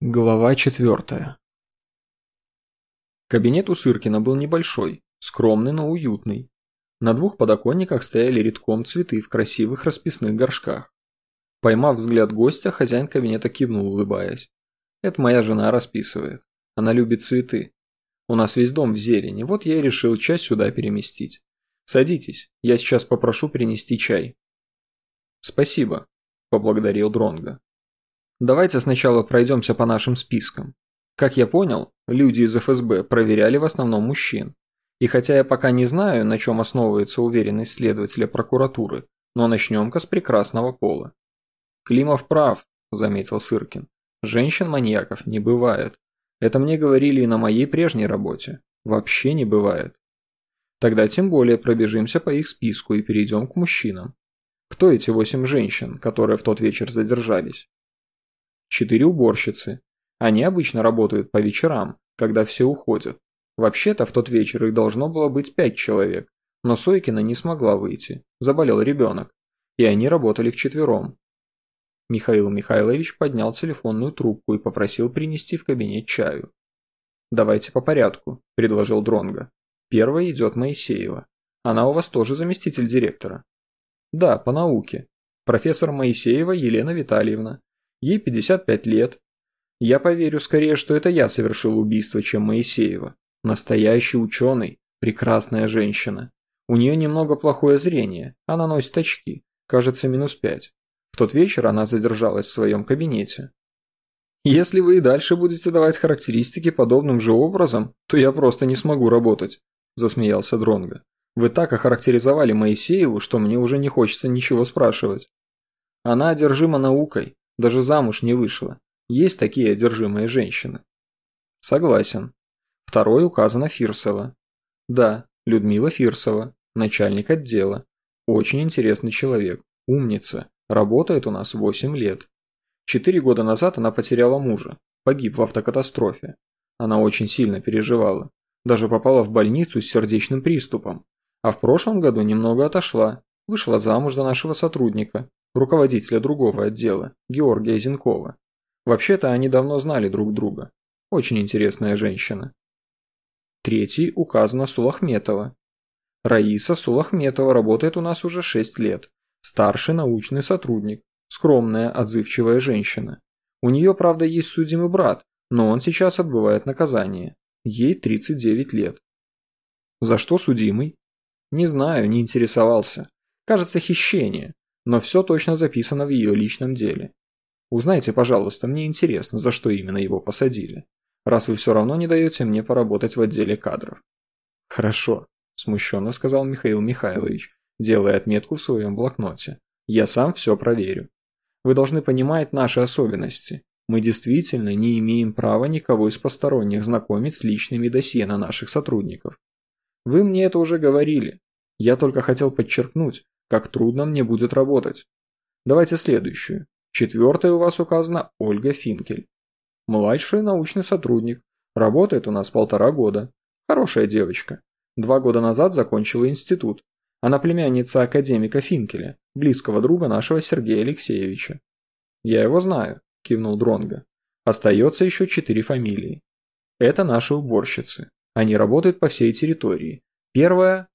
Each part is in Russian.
Глава четвертая. Кабинет у Сыркина был небольшой, скромный, но уютный. На двух подоконниках стояли редком цветы в красивых расписных горшках. Поймав взгляд гостя, хозяин кабинета кивнул, улыбаясь. «Это моя жена расписывает. Она любит цветы. У нас весь дом в зелени, вот я и решил часть сюда переместить. Садитесь, я сейчас попрошу принести чай». «Спасибо», – поблагодарил Дронга. Давайте сначала пройдемся по нашим спискам. Как я понял, люди из ФСБ проверяли в основном мужчин. И хотя я пока не знаю, на чем основывается уверенность следователя прокуратуры, но начнем-ка с прекрасного пола. Климов прав, заметил Сыркин. Женщин-маньяков не бывает. Это мне говорили и на моей прежней работе. Вообще не бывает. Тогда тем более пробежимся по их списку и перейдем к мужчинам. Кто эти восемь женщин, которые в тот вечер задержались? Четыре уборщицы. Они обычно работают по вечерам, когда все уходят. Вообще-то в тот вечер их должно было быть пять человек, но Сойкина не смогла выйти, заболел ребенок, и они работали вчетвером. Михаил Михайлович поднял телефонную трубку и попросил принести в кабинет чаю. «Давайте по порядку», – предложил Дронга. «Первая идет Моисеева. Она у вас тоже заместитель директора?» «Да, по науке. Профессор Моисеева Елена Витальевна. Ей 55 лет. Я поверю скорее, что это я совершил убийство, чем Моисеева. Настоящий ученый, прекрасная женщина. У нее немного плохое зрение, она носит очки, кажется, минус пять. В тот вечер она задержалась в своем кабинете. Если вы и дальше будете давать характеристики подобным же образом, то я просто не смогу работать, засмеялся Дронга. Вы так охарактеризовали Моисееву, что мне уже не хочется ничего спрашивать. Она одержима наукой, даже замуж не вышла. Есть такие одержимые женщины. Согласен. Второй указано Фирсова. Да, Людмила Фирсова, начальник отдела. Очень интересный человек, умница, работает у нас 8 лет. Четыре года назад она потеряла мужа, погиб в автокатастрофе. Она очень сильно переживала, даже попала в больницу с сердечным приступом. А в прошлом году немного отошла, вышла замуж за нашего сотрудника, руководителя другого отдела, Георгия Зинкова. Вообще-то они давно знали друг друга. Очень интересная женщина. Третий указана Сулахметова. Раиса Сулахметова работает у нас уже 6 лет. Старший научный сотрудник. Скромная, отзывчивая женщина. У нее, правда, есть судимый брат, но он сейчас отбывает наказание. Ей 39 лет. За что судимый? Не знаю, не интересовался. Кажется, хищение но все точно записано в ее личном деле. Узнайте, пожалуйста, мне интересно, за что именно его посадили, раз вы все равно не даете мне поработать в отделе кадров. Хорошо, смущенно сказал Михаил Михайлович, делая отметку в своем блокноте. Я сам все проверю. Вы должны понимать наши особенности. Мы действительно не имеем права никого из посторонних знакомить с личными досье на наших сотрудников. Вы мне это уже говорили. Я только хотел подчеркнуть, как трудно мне будет работать. Давайте следующую. Четвертая у вас указана Ольга Финкель. Младший научный сотрудник. Работает у нас полтора года. Хорошая девочка. Два года назад закончила институт. Она племянница академика Финкеля, близкого друга нашего Сергея Алексеевича. Я его знаю, кивнул Дронга. Остается еще четыре фамилии. Это наши уборщицы. Они работают по всей территории. Первая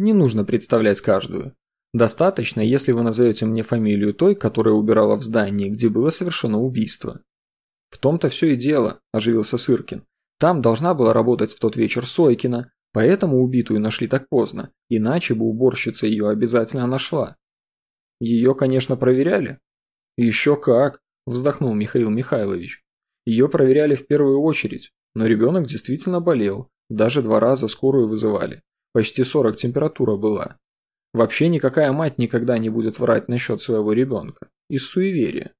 не нужно представлять каждую. Достаточно, если вы назовете мне фамилию той, которая убирала в здании, где было совершено убийство. В том-то все и дело, оживился Сыркин. Там должна была работать в тот вечер Сойкина, поэтому убитую нашли так поздно, иначе бы уборщица ее обязательно нашла. Ее, конечно, проверяли? Еще как, вздохнул Михаил Михайлович. Ее проверяли в первую очередь, но ребенок действительно болел, даже два раза скорую вызывали. Почти 40 температура была. Вообще никакая мать никогда не будет врать насчет своего ребенка. Из суеверия.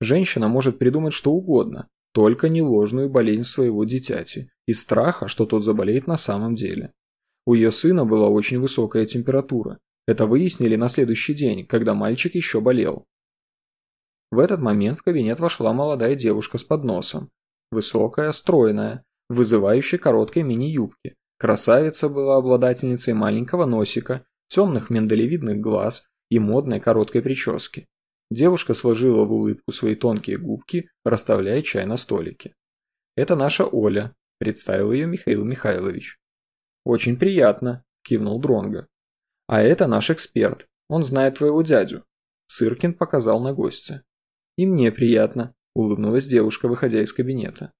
Женщина может придумать что угодно, только не ложную болезнь своего дитяти, из страха, что тот заболеет на самом деле. У ее сына была очень высокая температура. Это выяснили на следующий день, когда мальчик еще болел. В этот момент в кабинет вошла молодая девушка с подносом. Высокая, стройная, вызывающая короткой мини-юбки, Красавица была обладательницей маленького носика, темных миндалевидных глаз и модной короткой прически. Девушка сложила в улыбку свои тонкие губки, расставляя чай на столике. «Это наша Оля», – представил ее Михаил Михайлович. «Очень приятно», – кивнул Дронга. «А это наш эксперт. Он знает твоего дядю». Сыркин показал на гостя. «И мне приятно», – улыбнулась девушка, выходя из кабинета.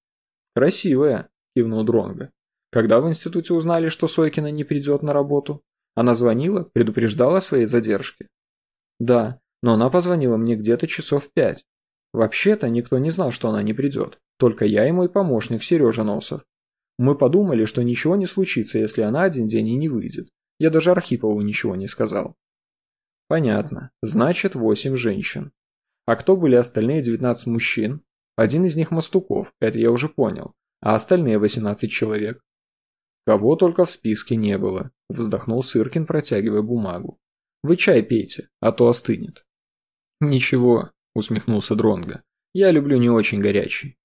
«Красивая», – кивнул Дронга. «Когда в институте узнали, что Сойкина не придет на работу? Она звонила, предупреждала о своей задержке?» «Да, но она позвонила мне где-то часов пять. Вообще-то никто не знал, что она не придет. Только я и мой помощник Сережа Носов. Мы подумали, что ничего не случится, если она один день и не выйдет. Я даже Архипову ничего не сказал. Понятно. Значит, восемь женщин. А кто были остальные 19 мужчин? Один из них Мастуков, это я уже понял. А остальные 18 человек? Кого только в списке не было, вздохнул Сыркин, протягивая бумагу. Вы чай пейте, а то остынет. «Ничего», – усмехнулся Дронго. «Я люблю не очень горячий.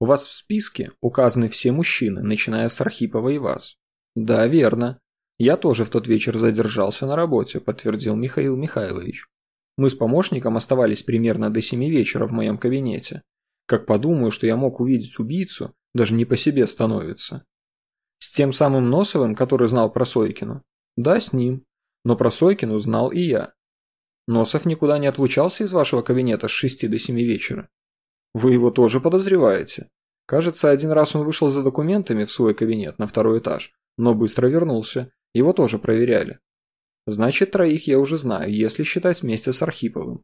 У вас в списке указаны все мужчины, начиная с Архипова и вас». «Да, верно. Я тоже в тот вечер задержался на работе», – подтвердил Михаил Михайлович. «Мы с помощником оставались примерно до семи вечера в моем кабинете. Как подумаю, что я мог увидеть убийцу, даже не по себе становится». «С тем самым Носовым, который знал про Сойкину?» «Да, с ним. Но про Сойкину знал и я. Носов никуда не отлучался из вашего кабинета с шести до семи вечера. Вы его тоже подозреваете? Кажется, один раз он вышел за документами в свой кабинет на второй этаж, но быстро вернулся. Его тоже проверяли. Значит, троих я уже знаю, если считать вместе с Архиповым.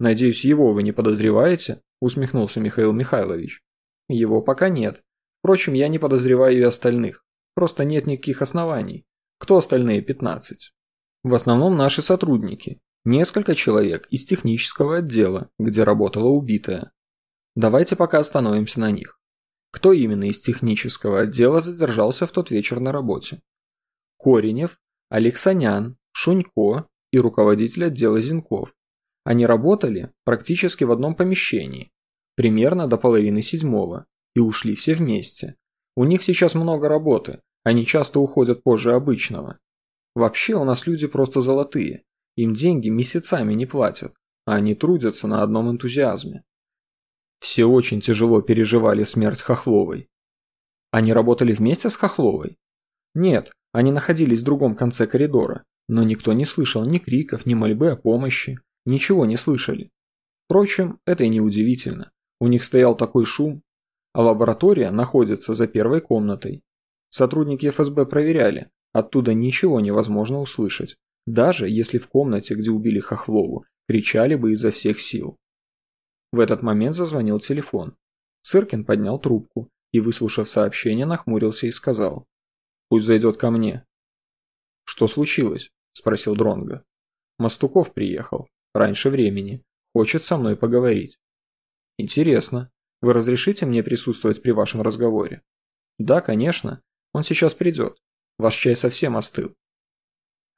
Надеюсь, его вы не подозреваете? Усмехнулся Михаил Михайлович. Его пока нет. Впрочем, я не подозреваю и остальных. Просто нет никаких оснований. Кто остальные пятнадцать? В основном наши сотрудники. Несколько человек из технического отдела, где работала убитая. Давайте пока остановимся на них. Кто именно из технического отдела задержался в тот вечер на работе? Коренев, Алексанян, Шунько и руководитель отдела Зинков. Они работали практически в одном помещении, примерно до половины седьмого, и ушли все вместе. У них сейчас много работы, они часто уходят позже обычного. Вообще у нас люди просто золотые, им деньги месяцами не платят, а они трудятся на одном энтузиазме. Все очень тяжело переживали смерть Хохловой. Они работали вместе с Хохловой? Нет, они находились в другом конце коридора, но никто не слышал ни криков, ни мольбы о помощи, ничего не слышали. Впрочем, это и не удивительно. У них стоял такой шум, а лаборатория находится за первой комнатой. Сотрудники ФСБ проверяли, оттуда ничего невозможно услышать даже если в комнате, где убили Хохлову, кричали бы изо всех сил. В этот момент зазвонил телефон. Сыркин поднял трубку и, выслушав сообщение, нахмурился и сказал. «Пусть зайдет ко мне». «Что случилось?» – спросил Дронга. «Мастуков приехал. Раньше времени. Хочет со мной поговорить». «Интересно. Вы разрешите мне присутствовать при вашем разговоре?» «Да, конечно. Он сейчас придет. Ваш чай совсем остыл.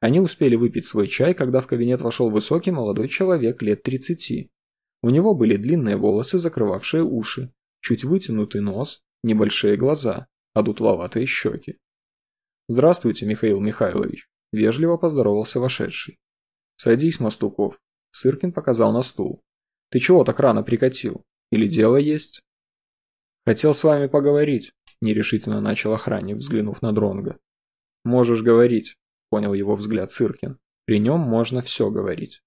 Они успели выпить свой чай, когда в кабинет вошел высокий молодой человек лет 30. У него были длинные волосы, закрывавшие уши, чуть вытянутый нос, небольшие глаза, а дутловатые щеки. «Здравствуйте, Михаил Михайлович», – вежливо поздоровался вошедший. «Садись, Мастуков», – Сыркин показал на стул. «Ты чего так рано прикатил? Или дело есть?» «Хотел с вами поговорить», – нерешительно начал охранник, взглянув на Дронга. «Можешь говорить», понял его взгляд Циркин. При нем можно все говорить.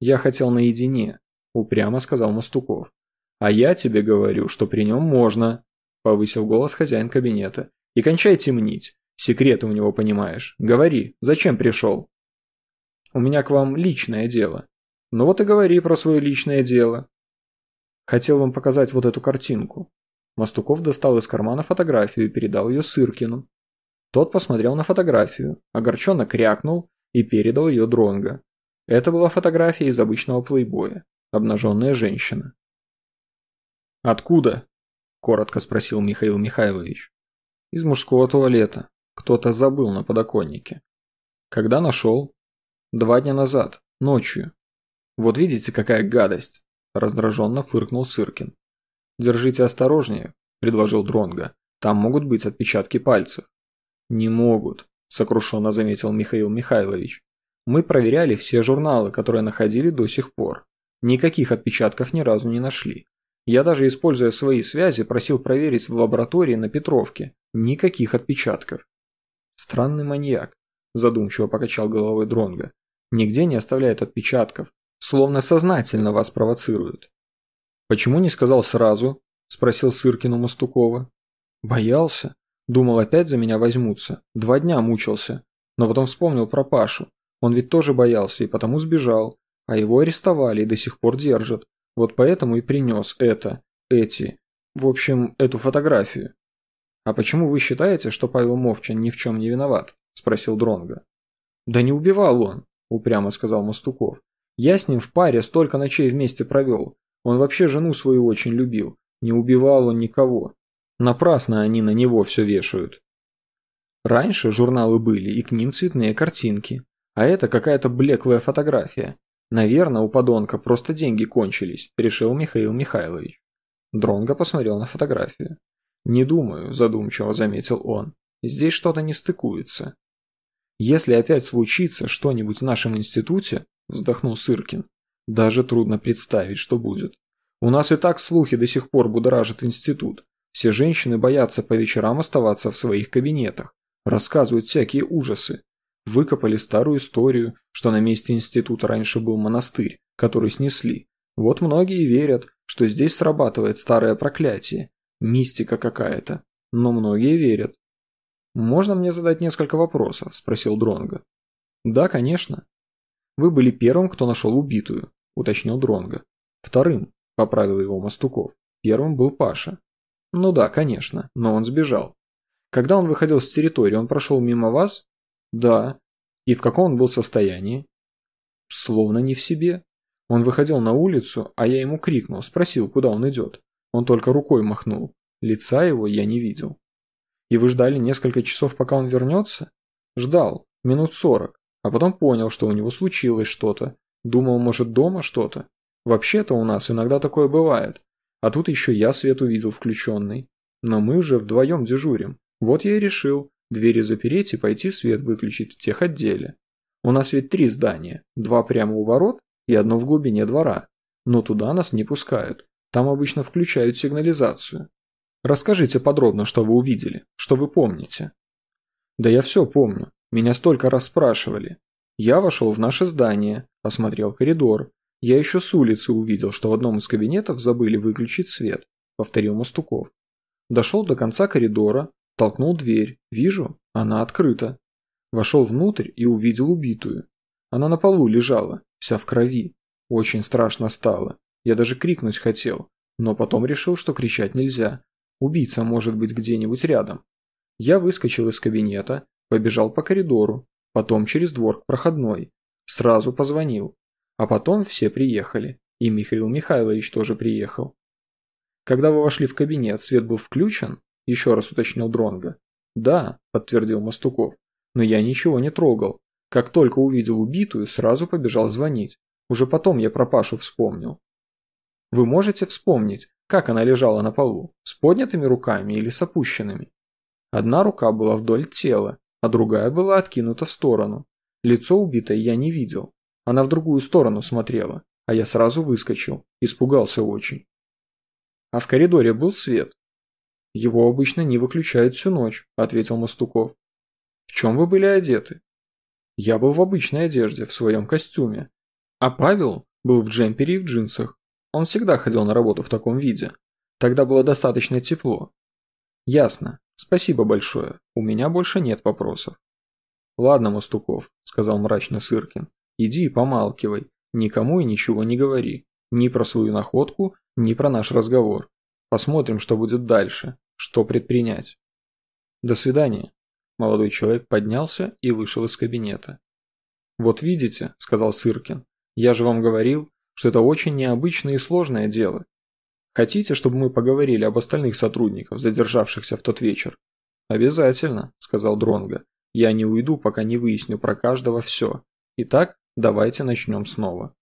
Я хотел наедине, упрямо сказал Мастуков. А я тебе говорю, что при нем можно, повысил голос хозяин кабинета. И кончай темнить. Секреты у него понимаешь. Говори, зачем пришел? У меня к вам личное дело. Ну вот и говори про свое личное дело. Хотел вам показать вот эту картинку. Мастуков достал из кармана фотографию и передал ее Сыркину. Тот посмотрел на фотографию, огорченно крякнул и передал ее Дронго. Это была фотография из обычного плейбоя. Обнаженная женщина. «Откуда?» – коротко спросил Михаил Михайлович. «Из мужского туалета. Кто-то забыл на подоконнике». «Когда нашел?» «Два дня назад. Ночью». «Вот видите, какая гадость!» – раздраженно фыркнул Сыркин. «Держите осторожнее», – предложил Дронго. «Там могут быть отпечатки пальцев». «Не могут», – сокрушенно заметил Михаил Михайлович. «Мы проверяли все журналы, которые находили до сих пор. Никаких отпечатков ни разу не нашли. Я даже, используя свои связи, просил проверить в лаборатории на Петровке. Никаких отпечатков. Странный маньяк, задумчиво покачал головой Дронга. Нигде не оставляет отпечатков, словно сознательно вас провоцирует. Почему не сказал сразу? спросил Сыркин у Мастукова. Боялся. Думал, опять за меня возьмутся. Два дня мучился. Но потом вспомнил про Пашу. Он ведь тоже боялся и потому сбежал. А его арестовали и до сих пор держат. Вот поэтому и принес это, эти, в общем, эту фотографию. А почему вы считаете, что Павел Мовчан ни в чем не виноват? Спросил Дронга. Да не убивал он, упрямо сказал Мастуков. Я с ним в паре столько ночей вместе провел. Он вообще жену свою очень любил. Не убивал он никого. Напрасно они на него все вешают. Раньше журналы были, и к ним цветные картинки. А это какая-то блеклая фотография. Наверное, у подонка просто деньги кончились, решил Михаил Михайлович. Дронго посмотрел на фотографию. Не думаю, задумчиво заметил он. Здесь что-то не стыкуется. Если опять случится что-нибудь в нашем институте, вздохнул Сыркин, даже трудно представить, что будет. У нас и так слухи до сих пор будоражат институт. Все женщины боятся по вечерам оставаться в своих кабинетах, рассказывают всякие ужасы. Выкопали старую историю, что на месте института раньше был монастырь, который снесли. Вот многие верят, что здесь срабатывает старое проклятие, мистика какая-то. Но многие верят. «Можно мне задать несколько вопросов?» – спросил Дронга. «Да, конечно». «Вы были первым, кто нашел убитую», – уточнил Дронга. «Вторым», – поправил его Мастуков. «Первым был Паша». «Ну да, конечно, но он сбежал. Когда он выходил с территории, он прошел мимо вас?» Да. И в каком он был состоянии? Словно не в себе. Он выходил на улицу, а я ему крикнул, спросил, куда он идет. Он только рукой махнул. Лица его я не видел. И вы ждали несколько часов, пока он вернется? Ждал, минут сорок, а потом понял, что у него случилось что-то. Думал, может, дома что-то. Вообще-то у нас иногда такое бывает. А тут еще я свет увидел включенный. Но мы уже вдвоем дежурим. Вот я и решил, Двери запереть и пойти свет выключить в тех отделе. У нас ведь три здания, два прямо у ворот и одно в глубине двора. Но туда нас не пускают. Там обычно включают сигнализацию. Расскажите подробно, что вы увидели, что вы помните. Да я все помню. Меня столько раз спрашивали. Я вошел в наше здание, осмотрел коридор. Я еще с улицы увидел, что в одном из кабинетов забыли выключить свет, повторил Мастуков. Дошел до конца коридора, Толкнул дверь. Вижу, она открыта. Вошел внутрь и увидел убитую. Она на полу лежала, вся в крови. Очень страшно стало. Я даже крикнуть хотел, но потом решил, что кричать нельзя. Убийца может быть где-нибудь рядом. Я выскочил из кабинета, побежал по коридору, потом через двор к проходной. Сразу позвонил. А потом все приехали. И Михаил Михайлович тоже приехал. Когда вы вошли в кабинет, свет был включен? еще раз уточнил Дронга. Да, подтвердил Мастуков. Но я ничего не трогал. Как только увидел убитую, сразу побежал звонить. Уже потом я про Пашу вспомнил. Вы можете вспомнить, как она лежала на полу, с поднятыми руками или с опущенными? Одна рука была вдоль тела, а другая была откинута в сторону. Лицо убитой я не видел. Она в другую сторону смотрела, а я сразу выскочил, испугался очень. А в коридоре был свет, «Его обычно не выключают всю ночь», – ответил Мастуков. «В чем вы были одеты?» «Я был в обычной одежде, в своем костюме. А Павел был в джемпере и в джинсах. Он всегда ходил на работу в таком виде. Тогда было достаточно тепло». «Ясно. Спасибо большое. У меня больше нет вопросов». «Ладно, Мастуков», – сказал мрачно Сыркин. «Иди и помалкивай. Никому и ничего не говори. Ни про свою находку, ни про наш разговор. Посмотрим, что будет дальше, что предпринять. До свидания. Молодой человек поднялся и вышел из кабинета. Вот видите, сказал Сыркин, я же вам говорил, что это очень необычное и сложное дело. Хотите, чтобы мы поговорили об остальных сотрудниках, задержавшихся в тот вечер? Обязательно, сказал Дронга. Я не уйду, пока не выясню про каждого все. Итак, давайте начнем снова.